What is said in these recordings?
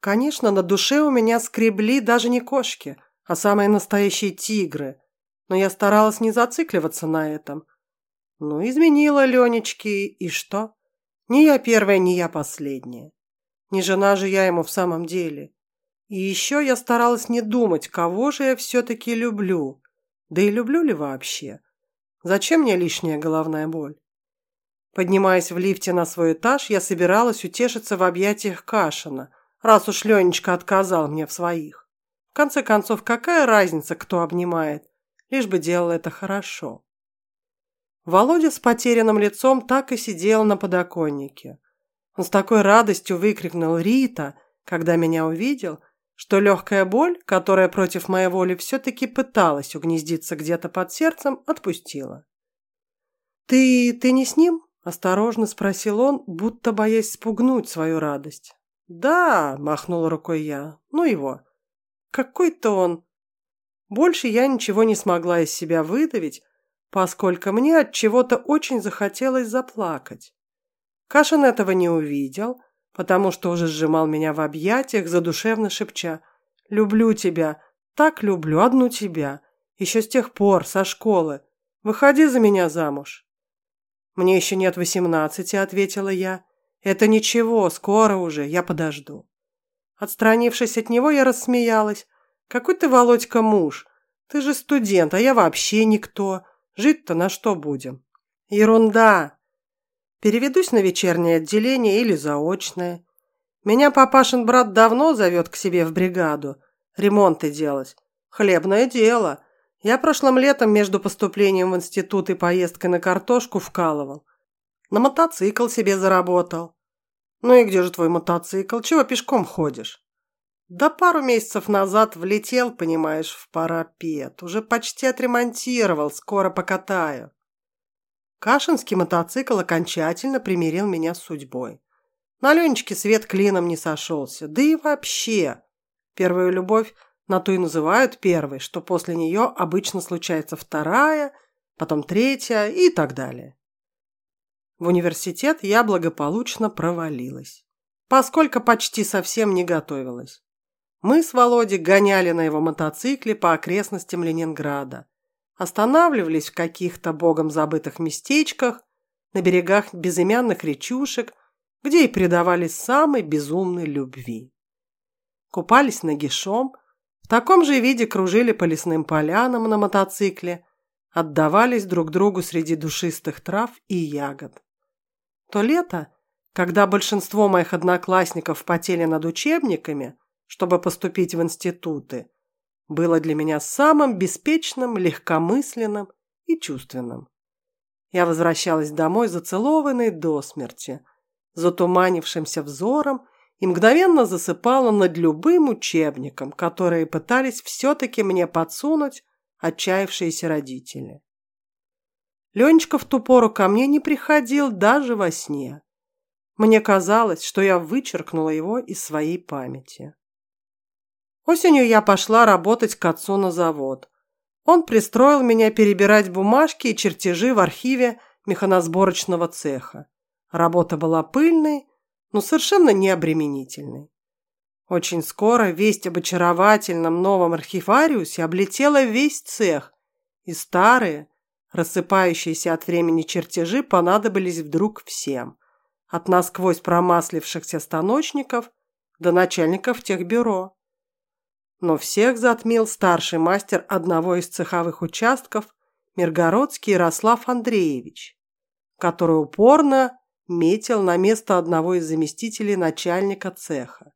Конечно, на душе у меня скребли даже не кошки, а самые настоящие тигры. Но я старалась не зацикливаться на этом. Ну, изменила Ленечки, и что? Не я первая, не я последняя. Не жена же я ему в самом деле. И еще я старалась не думать, кого же я все-таки люблю. Да и люблю ли вообще? Зачем мне лишняя головная боль? Поднимаясь в лифте на свой этаж, я собиралась утешиться в объятиях Кашина, раз уж Ленечка отказал мне в своих. В конце концов, какая разница, кто обнимает, лишь бы делал это хорошо. Володя с потерянным лицом так и сидел на подоконнике. Он с такой радостью выкрикнул «Рита!», когда меня увидел, что легкая боль, которая против моей воли все-таки пыталась угнездиться где-то под сердцем, отпустила. «Ты... ты не с ним?» – осторожно спросил он, будто боясь спугнуть свою радость. «Да», – махнула рукой я, – «ну его. Какой-то он...» Больше я ничего не смогла из себя выдавить, поскольку мне от чего-то очень захотелось заплакать. Кашин этого не увидел, потому что уже сжимал меня в объятиях, задушевно шепча «Люблю тебя, так люблю, одну тебя, еще с тех пор, со школы. Выходи за меня замуж». «Мне еще нет восемнадцати», — ответила я. «Это ничего, скоро уже, я подожду». Отстранившись от него, я рассмеялась. «Какой ты, Володька, муж? Ты же студент, а я вообще никто. Жить-то на что будем? Ерунда. Переведусь на вечернее отделение или заочное. Меня папашин брат давно зовет к себе в бригаду. Ремонты делать. Хлебное дело. Я прошлым летом между поступлением в институт и поездкой на картошку вкалывал. На мотоцикл себе заработал. Ну и где же твой мотоцикл? Чего пешком ходишь? Да пару месяцев назад влетел, понимаешь, в парапет. Уже почти отремонтировал, скоро покатаю. Кашинский мотоцикл окончательно примирил меня с судьбой. На Ленечке свет клином не сошелся. Да и вообще. Первую любовь на то и называют первой, что после нее обычно случается вторая, потом третья и так далее. В университет я благополучно провалилась, поскольку почти совсем не готовилась. Мы с Володей гоняли на его мотоцикле по окрестностям Ленинграда. Останавливались в каких-то богом забытых местечках, на берегах безымянных речушек, где и предавались самой безумной любви. Купались нагишом, в таком же виде кружили по лесным полянам на мотоцикле, отдавались друг другу среди душистых трав и ягод. То лето, когда большинство моих одноклассников потели над учебниками, чтобы поступить в институты, было для меня самым беспечным, легкомысленным и чувственным. Я возвращалась домой зацелованной до смерти, затуманившимся взором и мгновенно засыпала над любым учебником, которые пытались все-таки мне подсунуть отчаявшиеся родители. Ленечка в ту пору ко мне не приходил даже во сне. Мне казалось, что я вычеркнула его из своей памяти. Осенью я пошла работать к отцу на завод. Он пристроил меня перебирать бумажки и чертежи в архиве механосборочного цеха. Работа была пыльной, но совершенно необременительной. Очень скоро весть об очаровательном новом архивариусе облетела весь цех, и старые, рассыпающиеся от времени чертежи понадобились вдруг всем, от насквозь промаслившихся станочников до начальников техбюро но всех затмил старший мастер одного из цеховых участков Миргородский Ярослав Андреевич, который упорно метил на место одного из заместителей начальника цеха.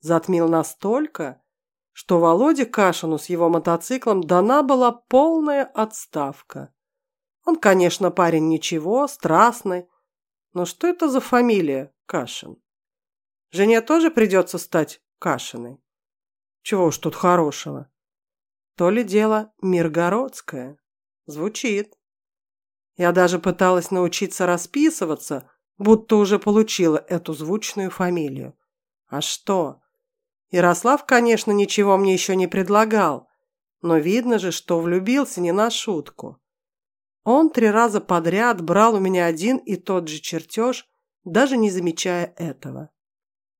Затмил настолько, что Володе Кашину с его мотоциклом дана была полная отставка. Он, конечно, парень ничего, страстный, но что это за фамилия Кашин? Жене тоже придется стать Кашиной. Чего уж тут хорошего. То ли дело Миргородское. Звучит. Я даже пыталась научиться расписываться, будто уже получила эту звучную фамилию. А что? Ярослав, конечно, ничего мне еще не предлагал, но видно же, что влюбился не на шутку. Он три раза подряд брал у меня один и тот же чертеж, даже не замечая этого.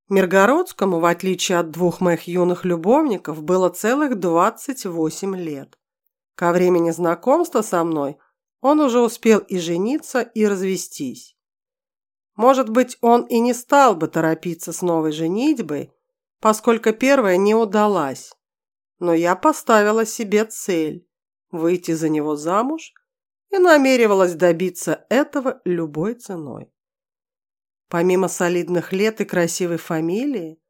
Миргородскому, в отличие от двух моих юных любовников, было целых 28 лет. Ко времени знакомства со мной он уже успел и жениться, и развестись. Может быть, он и не стал бы торопиться с новой женитьбой, поскольку первая не удалась. Но я поставила себе цель – выйти за него замуж и намеревалась добиться этого любой ценой. Помимо солидных лет и красивой фамилии,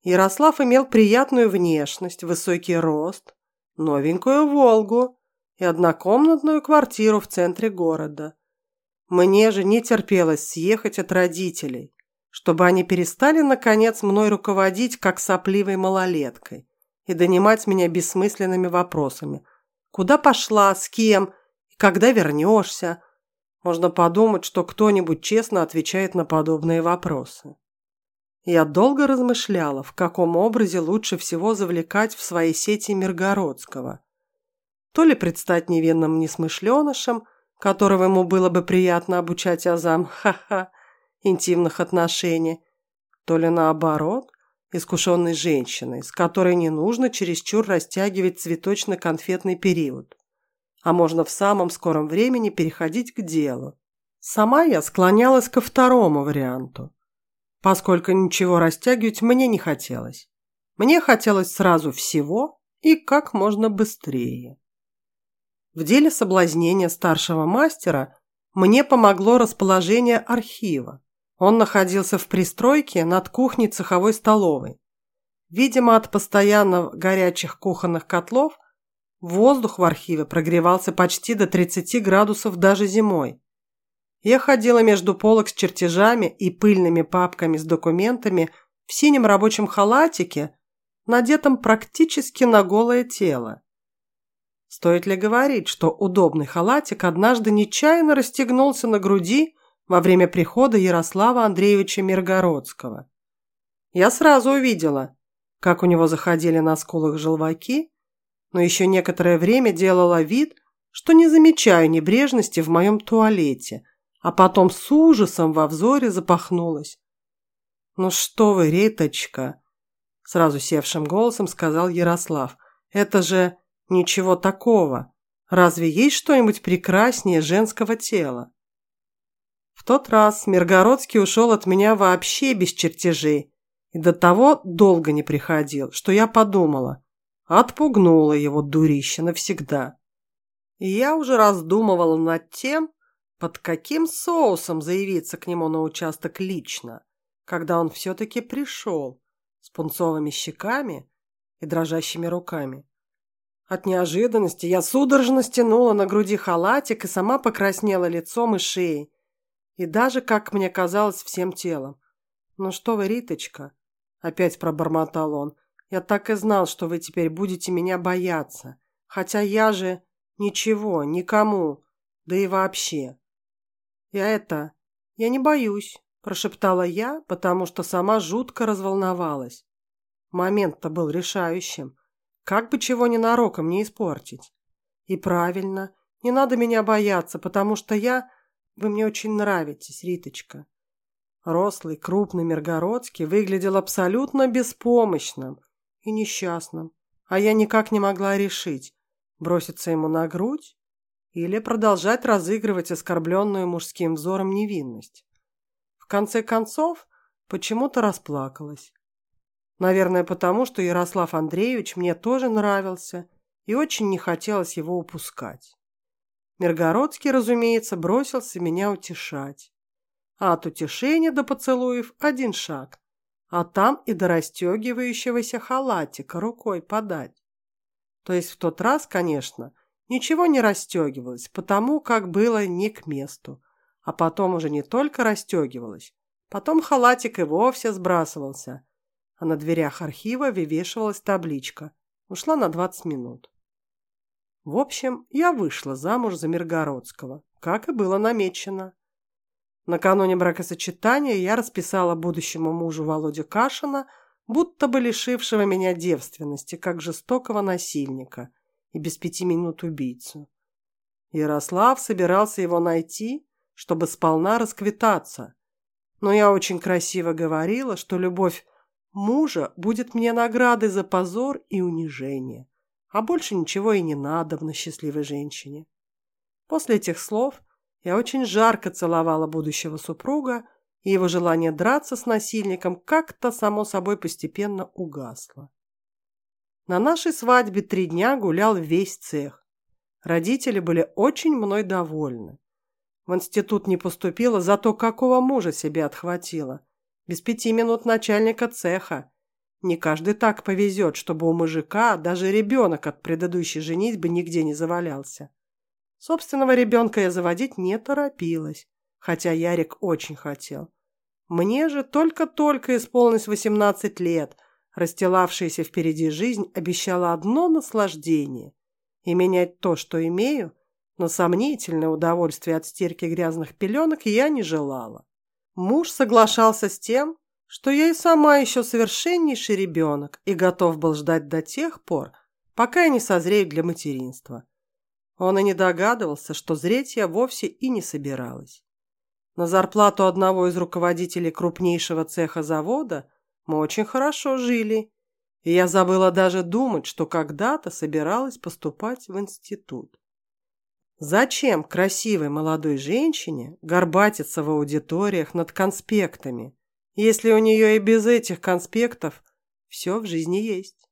Ярослав имел приятную внешность, высокий рост, новенькую «Волгу» и однокомнатную квартиру в центре города. Мне же не терпелось съехать от родителей, чтобы они перестали, наконец, мной руководить, как сопливой малолеткой, и донимать меня бессмысленными вопросами. Куда пошла, с кем, и когда вернешься? Можно подумать, что кто-нибудь честно отвечает на подобные вопросы. Я долго размышляла, в каком образе лучше всего завлекать в свои сети Миргородского. То ли предстать невинным несмышленышем, которого ему было бы приятно обучать азам, ха-ха, интимных отношений, то ли наоборот, искушенной женщиной, с которой не нужно чересчур растягивать цветочно-конфетный период а можно в самом скором времени переходить к делу. Сама я склонялась ко второму варианту, поскольку ничего растягивать мне не хотелось. Мне хотелось сразу всего и как можно быстрее. В деле соблазнения старшего мастера мне помогло расположение архива. Он находился в пристройке над кухней цеховой столовой. Видимо, от постоянно горячих кухонных котлов Воздух в архиве прогревался почти до 30 градусов даже зимой. Я ходила между полок с чертежами и пыльными папками с документами в синем рабочем халатике, надетом практически на голое тело. Стоит ли говорить, что удобный халатик однажды нечаянно расстегнулся на груди во время прихода Ярослава Андреевича Миргородского? Я сразу увидела, как у него заходили на скулах желваки, но еще некоторое время делала вид, что не замечаю небрежности в моем туалете, а потом с ужасом во взоре запахнулась. «Ну что вы, Риточка!» Сразу севшим голосом сказал Ярослав. «Это же ничего такого. Разве есть что-нибудь прекраснее женского тела?» Тот раз Миргородский ушел от меня вообще без чертежей и до того долго не приходил, что я подумала – Отпугнула его дурище навсегда. И я уже раздумывала над тем, под каким соусом заявиться к нему на участок лично, когда он все-таки пришел с пунцовыми щеками и дрожащими руками. От неожиданности я судорожно стянула на груди халатик и сама покраснела лицом и шеей, и даже, как мне казалось, всем телом. «Ну что вы, Риточка?» – опять пробормотал он. Я так и знал, что вы теперь будете меня бояться. Хотя я же ничего, никому, да и вообще. Я это... Я не боюсь, прошептала я, потому что сама жутко разволновалась. Момент-то был решающим. Как бы чего ненароком не испортить. И правильно, не надо меня бояться, потому что я... Вы мне очень нравитесь, Риточка. Рослый, крупный Миргородский выглядел абсолютно беспомощным, и несчастным, а я никак не могла решить, броситься ему на грудь или продолжать разыгрывать оскорбленную мужским взором невинность. В конце концов, почему-то расплакалась. Наверное, потому что Ярослав Андреевич мне тоже нравился и очень не хотелось его упускать. Миргородский, разумеется, бросился меня утешать. А от утешения до поцелуев один шаг а там и до расстегивающегося халатика рукой подать. То есть в тот раз, конечно, ничего не расстегивалось, потому как было не к месту. А потом уже не только расстегивалось, потом халатик и вовсе сбрасывался, а на дверях архива вывешивалась табличка «Ушла на 20 минут». В общем, я вышла замуж за Миргородского, как и было намечено. Накануне бракосочетания я расписала будущему мужу Володю Кашина, будто бы лишившего меня девственности, как жестокого насильника и без пяти минут убийцу. Ярослав собирался его найти, чтобы сполна расквитаться. Но я очень красиво говорила, что любовь мужа будет мне наградой за позор и унижение, а больше ничего и не надо в счастливой женщине. После этих слов я очень жарко целовала будущего супруга, и его желание драться с насильником как-то само собой постепенно угасло. На нашей свадьбе три дня гулял весь цех. Родители были очень мной довольны. В институт не поступила, зато какого мужа себе отхватила. Без пяти минут начальника цеха. Не каждый так повезет, чтобы у мужика даже ребенок от предыдущей женитьбы нигде не завалялся. Собственного ребенка я заводить не торопилась, хотя Ярик очень хотел. Мне же только-только исполнилось 18 лет, расстилавшаяся впереди жизнь обещала одно наслаждение. И менять то, что имею, но сомнительное удовольствие от стирки грязных пеленок я не желала. Муж соглашался с тем, что я и сама еще совершеннейший ребенок и готов был ждать до тех пор, пока я не созрею для материнства. Он и не догадывался, что зреть я вовсе и не собиралась. На зарплату одного из руководителей крупнейшего цеха завода мы очень хорошо жили, и я забыла даже думать, что когда-то собиралась поступать в институт. Зачем красивой молодой женщине горбатиться в аудиториях над конспектами, если у нее и без этих конспектов все в жизни есть?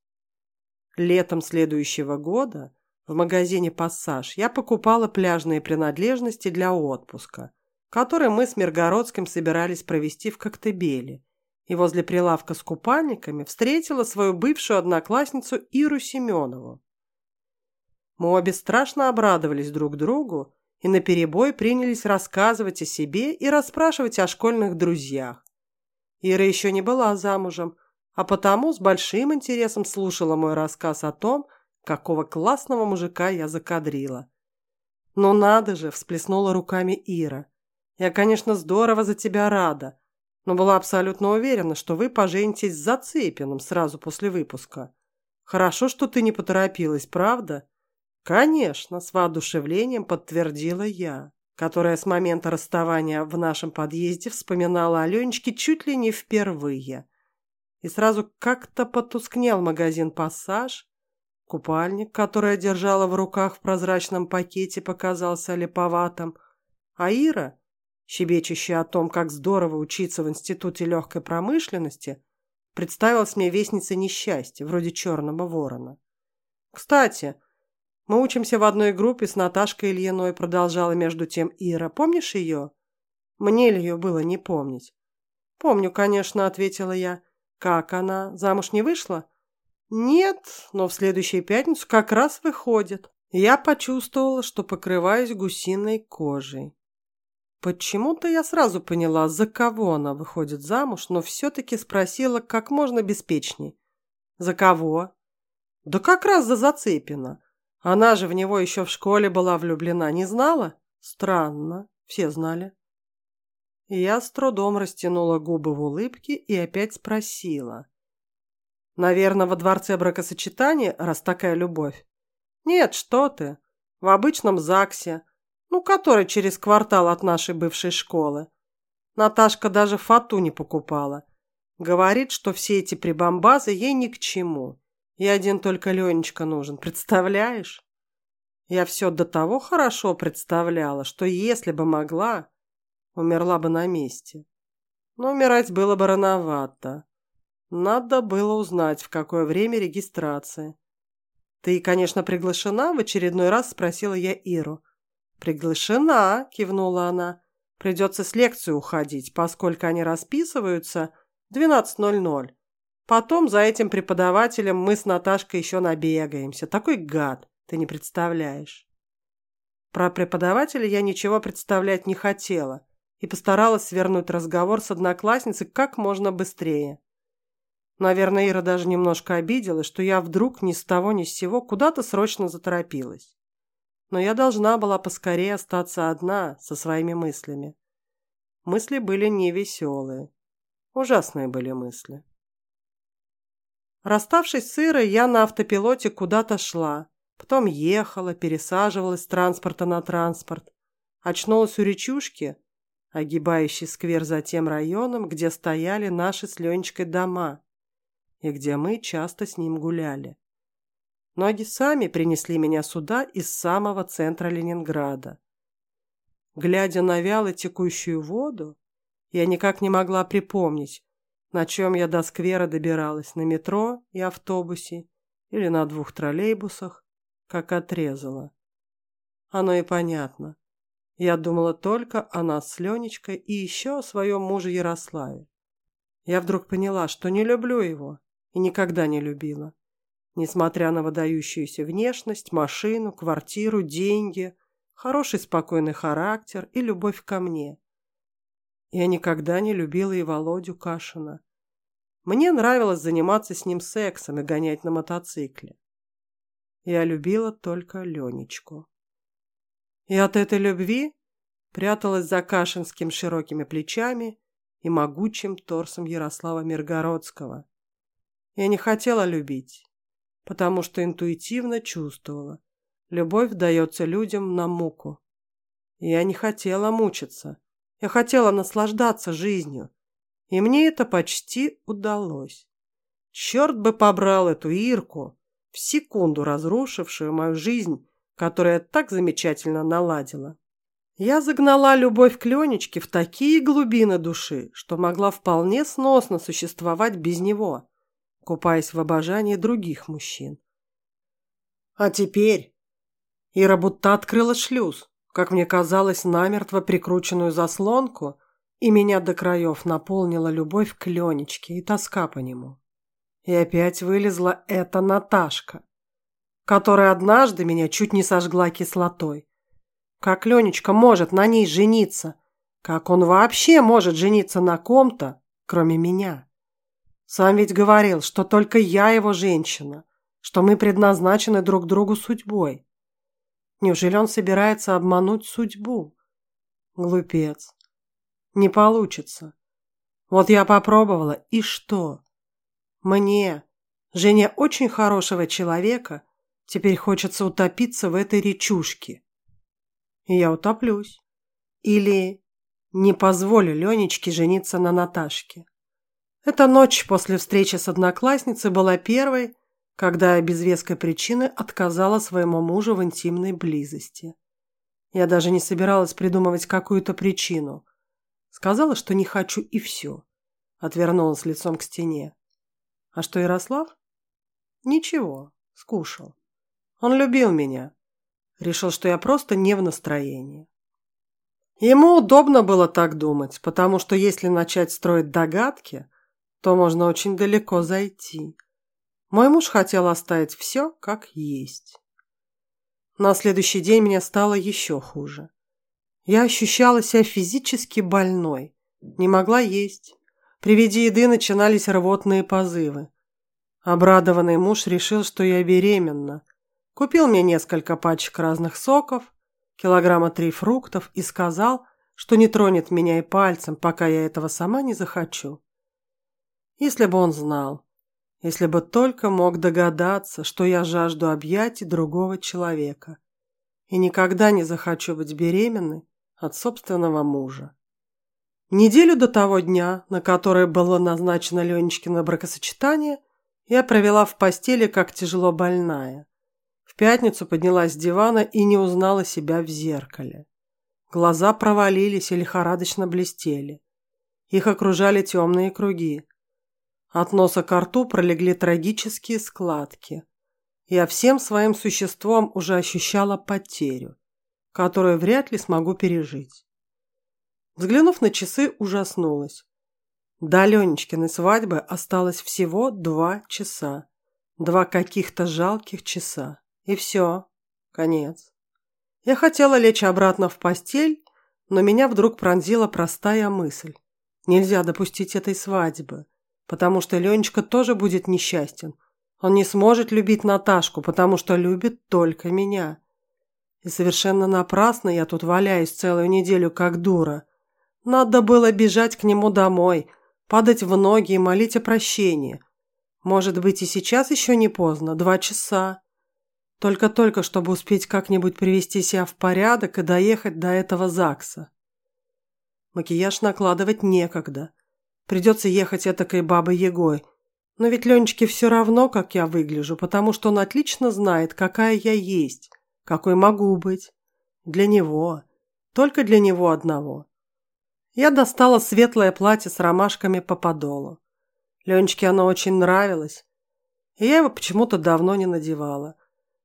Летом следующего года в магазине «Пассаж» я покупала пляжные принадлежности для отпуска – который мы с Миргородским собирались провести в Коктебеле, и возле прилавка с купальниками встретила свою бывшую одноклассницу Иру Семенову. Мы обе страшно обрадовались друг другу и наперебой принялись рассказывать о себе и расспрашивать о школьных друзьях. Ира еще не была замужем, а потому с большим интересом слушала мой рассказ о том, какого классного мужика я закадрила. «Ну надо же!» – всплеснула руками Ира. Я, конечно, здорово за тебя рада, но была абсолютно уверена, что вы поженитесь с Зацепиным сразу после выпуска. Хорошо, что ты не поторопилась, правда? Конечно, с воодушевлением подтвердила я, которая с момента расставания в нашем подъезде вспоминала Аленечке чуть ли не впервые. И сразу как-то потускнел магазин «Пассаж», Купальник, который я держала в руках в прозрачном пакете, показался липоватым, а Ира, щебечущая о том, как здорово учиться в Институте легкой промышленности, представилась мне вестницей несчастья, вроде черного ворона. «Кстати, мы учимся в одной группе с Наташкой Ильиной», продолжала между тем Ира. «Помнишь ее?» Мне ли ее было не помнить? «Помню, конечно», — ответила я. «Как она? Замуж не вышла?» «Нет, но в следующую пятницу как раз выходит». Я почувствовала, что покрываюсь гусиной кожей. Почему-то я сразу поняла, за кого она выходит замуж, но все-таки спросила как можно беспечней. «За кого?» «Да как раз за Зацепина. Она же в него еще в школе была влюблена, не знала?» «Странно, все знали». Я с трудом растянула губы в улыбке и опять спросила. «Наверное, во дворце бракосочетания, раз такая любовь?» «Нет, что ты. В обычном ЗАГСе ну, который через квартал от нашей бывшей школы. Наташка даже фату не покупала. Говорит, что все эти прибамбазы ей ни к чему. И один только Ленечка нужен, представляешь? Я все до того хорошо представляла, что если бы могла, умерла бы на месте. Но умирать было бы рановато. Надо было узнать, в какое время регистрация. «Ты, конечно, приглашена?» – в очередной раз спросила я Иру. «Приглашена», – кивнула она. «Придется с лекции уходить, поскольку они расписываются 12.00. Потом за этим преподавателем мы с Наташкой еще набегаемся. Такой гад, ты не представляешь». Про преподавателя я ничего представлять не хотела и постаралась свернуть разговор с одноклассницей как можно быстрее. Наверное, Ира даже немножко обиделась, что я вдруг ни с того ни с сего куда-то срочно заторопилась но я должна была поскорее остаться одна со своими мыслями. Мысли были невеселые. Ужасные были мысли. Расставшись с Ирой, я на автопилоте куда-то шла. Потом ехала, пересаживалась с транспорта на транспорт. Очнулась у речушки, огибающей сквер за тем районом, где стояли наши с Ленечкой дома. и где мы часто с ним гуляли. Ноги сами принесли меня сюда из самого центра Ленинграда. Глядя на вяло текущую воду, я никак не могла припомнить, на чем я до сквера добиралась, на метро и автобусе или на двух троллейбусах, как отрезала. Оно и понятно. Я думала только о нас с Ленечкой и еще о своем муже Ярославе. Я вдруг поняла, что не люблю его и никогда не любила. Несмотря на выдающуюся внешность, машину, квартиру, деньги, хороший спокойный характер и любовь ко мне. Я никогда не любила и Володю Кашина. Мне нравилось заниматься с ним сексом и гонять на мотоцикле. Я любила только Ленечку. И от этой любви пряталась за Кашинским широкими плечами и могучим торсом Ярослава Миргородского. Я не хотела любить, потому что интуитивно чувствовала. Любовь дается людям на муку. Я не хотела мучиться. Я хотела наслаждаться жизнью. И мне это почти удалось. Черт бы побрал эту Ирку, в секунду разрушившую мою жизнь, которую я так замечательно наладила. Я загнала любовь к Ленечке в такие глубины души, что могла вполне сносно существовать без него, купаясь в обожании других мужчин. А теперь Ира будто открыла шлюз, как мне казалось, намертво прикрученную заслонку, и меня до краев наполнила любовь к Ленечке и тоска по нему. И опять вылезла эта Наташка, которая однажды меня чуть не сожгла кислотой. Как Ленечка может на ней жениться? Как он вообще может жениться на ком-то, кроме меня? Сам ведь говорил, что только я его женщина, что мы предназначены друг другу судьбой. Неужели он собирается обмануть судьбу? Глупец. Не получится. Вот я попробовала, и что? Мне, жене очень хорошего человека, теперь хочется утопиться в этой речушке. И я утоплюсь. Или не позволю Ленечке жениться на Наташке. Эта ночь после встречи с одноклассницей была первой, когда я без веской причины отказала своему мужу в интимной близости. Я даже не собиралась придумывать какую-то причину. Сказала, что не хочу и все. Отвернулась лицом к стене. А что Ярослав? Ничего, скушал. Он любил меня. Решил, что я просто не в настроении. Ему удобно было так думать, потому что если начать строить догадки, то можно очень далеко зайти. Мой муж хотел оставить все как есть. На следующий день мне стало еще хуже. Я ощущала себя физически больной, не могла есть. При виде еды начинались рвотные позывы. Обрадованный муж решил, что я беременна. Купил мне несколько пачек разных соков, килограмма три фруктов и сказал, что не тронет меня и пальцем, пока я этого сама не захочу. Если бы он знал, если бы только мог догадаться, что я жажду объятий другого человека и никогда не захочу быть беременной от собственного мужа. Неделю до того дня, на который было назначено Ленечкино бракосочетание, я провела в постели как тяжело больная. В пятницу поднялась с дивана и не узнала себя в зеркале. Глаза провалились и лихорадочно блестели. Их окружали темные круги. От носа к рту пролегли трагические складки. Я всем своим существом уже ощущала потерю, которую вряд ли смогу пережить. Взглянув на часы, ужаснулась. До Ленечкиной свадьбы осталось всего два часа. Два каких-то жалких часа. И все. Конец. Я хотела лечь обратно в постель, но меня вдруг пронзила простая мысль. Нельзя допустить этой свадьбы потому что Ленечка тоже будет несчастен. Он не сможет любить Наташку, потому что любит только меня. И совершенно напрасно я тут валяюсь целую неделю как дура. Надо было бежать к нему домой, падать в ноги и молить о прощении. Может быть, и сейчас еще не поздно, два часа. Только-только, чтобы успеть как-нибудь привести себя в порядок и доехать до этого ЗАГСа. Макияж накладывать некогда. Придется ехать этакой бабой Егой. Но ведь Ленечке все равно, как я выгляжу, потому что он отлично знает, какая я есть, какой могу быть. Для него. Только для него одного. Я достала светлое платье с ромашками по подолу. Ленечке оно очень нравилось, и я его почему-то давно не надевала.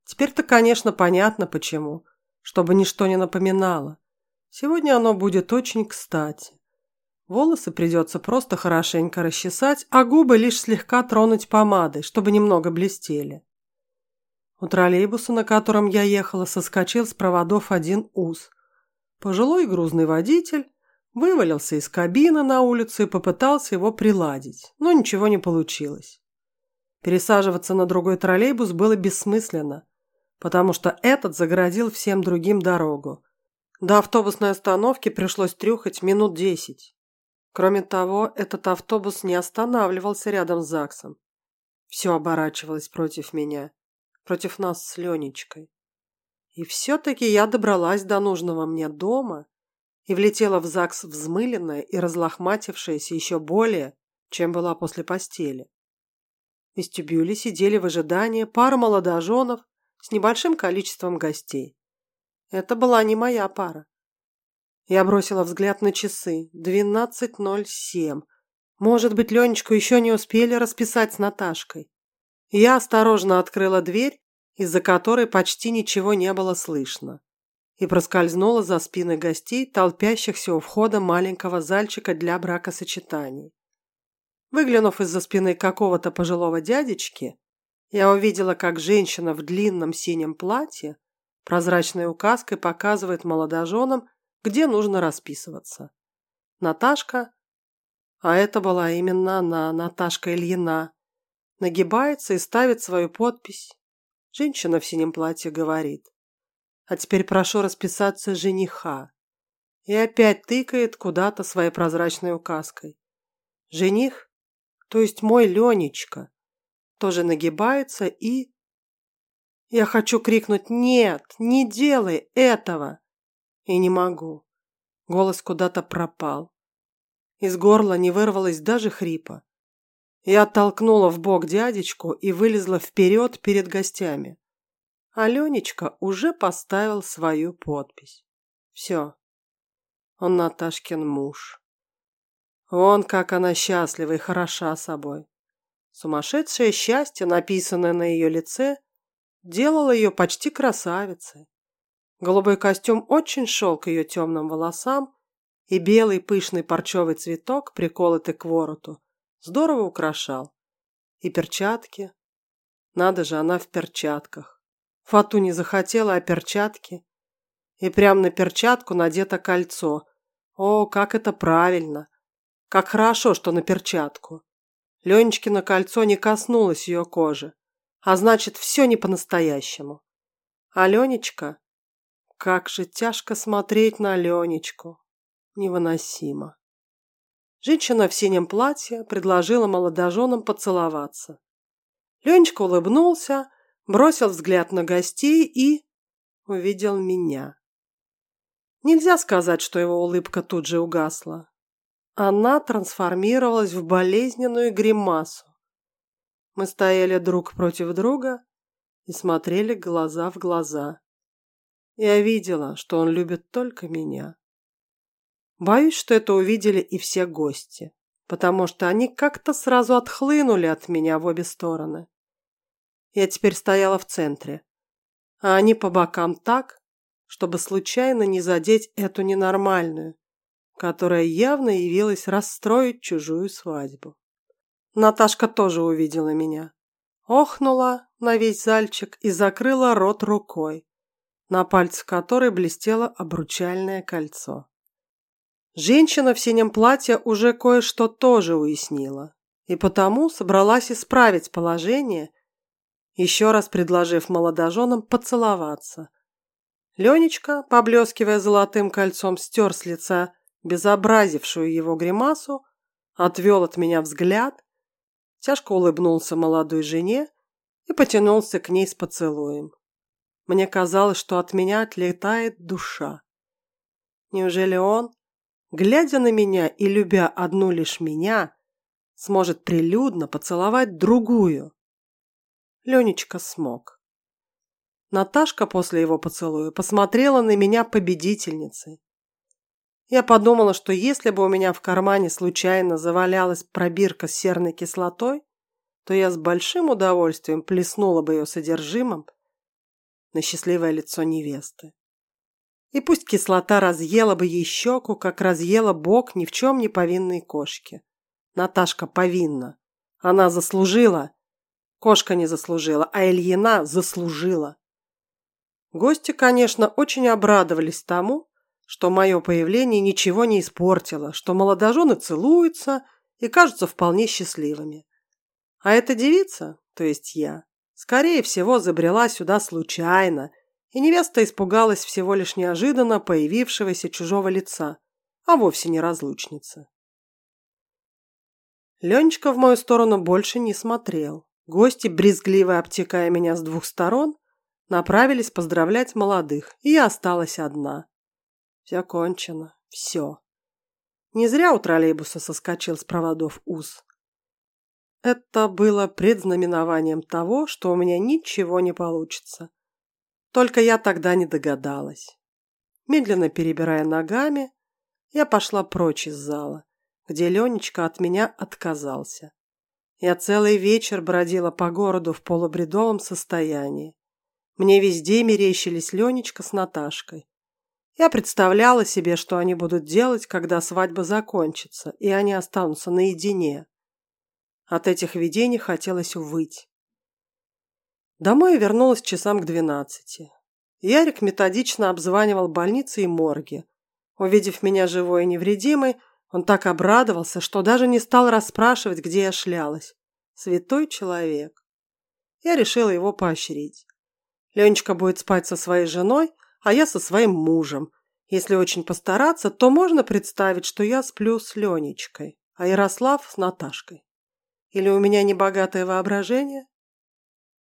Теперь-то, конечно, понятно почему, чтобы ничто не напоминало. Сегодня оно будет очень кстати. Волосы придется просто хорошенько расчесать, а губы лишь слегка тронуть помадой, чтобы немного блестели. У троллейбуса, на котором я ехала, соскочил с проводов один ус. Пожилой грузный водитель вывалился из кабины на улицу и попытался его приладить, но ничего не получилось. Пересаживаться на другой троллейбус было бессмысленно, потому что этот загородил всем другим дорогу. До автобусной остановки пришлось трюхать минут десять. Кроме того, этот автобус не останавливался рядом с ЗАГСом. Все оборачивалось против меня, против нас с Ленечкой. И все-таки я добралась до нужного мне дома и влетела в ЗАГС взмыленная и разлохматившаяся еще более, чем была после постели. В вестибюле сидели в ожидании пара молодоженов с небольшим количеством гостей. Это была не моя пара. Я бросила взгляд на часы. 12.07. Может быть, Ленечку еще не успели расписать с Наташкой. Я осторожно открыла дверь, из-за которой почти ничего не было слышно, и проскользнула за спины гостей, толпящихся у входа маленького зальчика для бракосочетаний. Выглянув из-за спины какого-то пожилого дядечки, я увидела, как женщина в длинном синем платье прозрачной указкой показывает молодоженам, где нужно расписываться. Наташка, а это была именно она, Наташка Ильина, нагибается и ставит свою подпись. Женщина в синем платье говорит. А теперь прошу расписаться жениха. И опять тыкает куда-то своей прозрачной указкой. Жених, то есть мой Ленечка, тоже нагибается и... Я хочу крикнуть «Нет, не делай этого!» И не могу. Голос куда-то пропал. Из горла не вырвалось даже хрипа. Я оттолкнула в бок дядечку и вылезла вперед перед гостями. Аленечка уже поставил свою подпись. Все. Он Наташкин муж. Вон как она счастлива и хороша собой. Сумасшедшее счастье, написанное на ее лице, делало ее почти красавицей. Голубой костюм очень шел к ее темным волосам, и белый пышный парчевый цветок, приколотый к вороту, здорово украшал. И перчатки. Надо же, она в перчатках. Фату не захотела, а перчатки. И прямо на перчатку надето кольцо. О, как это правильно! Как хорошо, что на перчатку. Ленечкино кольцо не коснулось ее кожи, а значит, все не по-настоящему. А Ленечка как же тяжко смотреть на Ленечку. Невыносимо. Женщина в синем платье предложила молодоженам поцеловаться. Ленечка улыбнулся, бросил взгляд на гостей и увидел меня. Нельзя сказать, что его улыбка тут же угасла. Она трансформировалась в болезненную гримасу. Мы стояли друг против друга и смотрели глаза в глаза. Я видела, что он любит только меня. Боюсь, что это увидели и все гости, потому что они как-то сразу отхлынули от меня в обе стороны. Я теперь стояла в центре, а они по бокам так, чтобы случайно не задеть эту ненормальную, которая явно явилась расстроить чужую свадьбу. Наташка тоже увидела меня. Охнула на весь зальчик и закрыла рот рукой на пальце которой блестело обручальное кольцо. Женщина в синем платье уже кое-что тоже уяснила, и потому собралась исправить положение, еще раз предложив молодоженам поцеловаться. Ленечка, поблескивая золотым кольцом, стер с лица безобразившую его гримасу, отвел от меня взгляд, тяжко улыбнулся молодой жене и потянулся к ней с поцелуем. Мне казалось, что от меня отлетает душа. Неужели он, глядя на меня и любя одну лишь меня, сможет прилюдно поцеловать другую. Ленечка смог. Наташка после его поцелуя посмотрела на меня победительницей. Я подумала, что если бы у меня в кармане случайно завалялась пробирка с серной кислотой, то я с большим удовольствием плеснула бы ее содержимым на счастливое лицо невесты. И пусть кислота разъела бы ей щеку, как разъела бок ни в чем не повинной кошки. Наташка повинна. Она заслужила. Кошка не заслужила, а Ильина заслужила. Гости, конечно, очень обрадовались тому, что мое появление ничего не испортило, что молодожены целуются и кажутся вполне счастливыми. А эта девица, то есть я, скорее всего, забрела сюда случайно, и невеста испугалась всего лишь неожиданно появившегося чужого лица, а вовсе не разлучница. Ленечка в мою сторону больше не смотрел. Гости, брезгливо обтекая меня с двух сторон, направились поздравлять молодых, и я осталась одна. Все кончено. Все. Не зря у троллейбуса соскочил с проводов ус. Это было предзнаменованием того, что у меня ничего не получится. Только я тогда не догадалась. Медленно перебирая ногами, я пошла прочь из зала, где Ленечка от меня отказался. Я целый вечер бродила по городу в полубредовом состоянии. Мне везде мерещились Ленечка с Наташкой. Я представляла себе, что они будут делать, когда свадьба закончится, и они останутся наедине. От этих видений хотелось выть. Домой я вернулась часам к двенадцати. Ярик методично обзванивал больницы и морги. Увидев меня живой и невредимой, он так обрадовался, что даже не стал расспрашивать, где я шлялась. Святой человек. Я решила его поощрить. Ленечка будет спать со своей женой, а я со своим мужем. Если очень постараться, то можно представить, что я сплю с Ленечкой, а Ярослав с Наташкой. Или у меня небогатое воображение?